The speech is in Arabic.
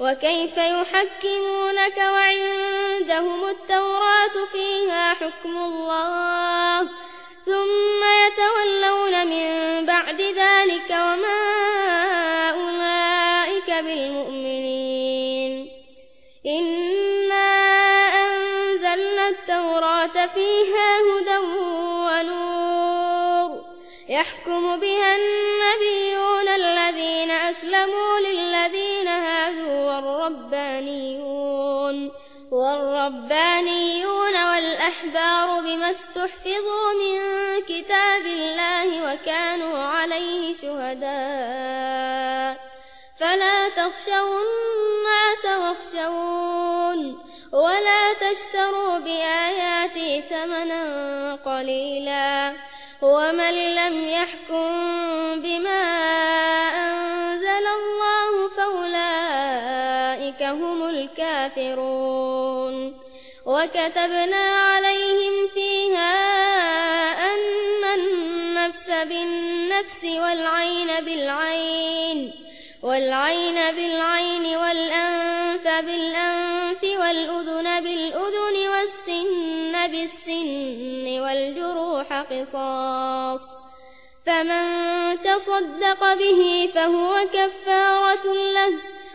وكيف يحكمونك وعندهم التوراة فيها حكم الله ثم يتولون من بعد ذلك وما أولئك بالمؤمنين. إنا أنزلنا التوراة فيها هدى ونور يحكم بها النبيون الذين أسلموا والربانيون. والربانيون والأحبار بما استحفظوا من كتاب الله وكانوا عليه شهداء. فلا تخشوا الناس واخشون. ولا تشتروا بآياتي ثمنا قليلا. ومن لم يحكم بما فأولئك هم الكافرون. وكتبنا عليهم فيها أن النفس بالنفس والعين بالعين والعين بالعين والأنف بالأنف والأذن بالأذن والسن بالسن والجروح قصاص. فمن تصدق به فهو كفارة له.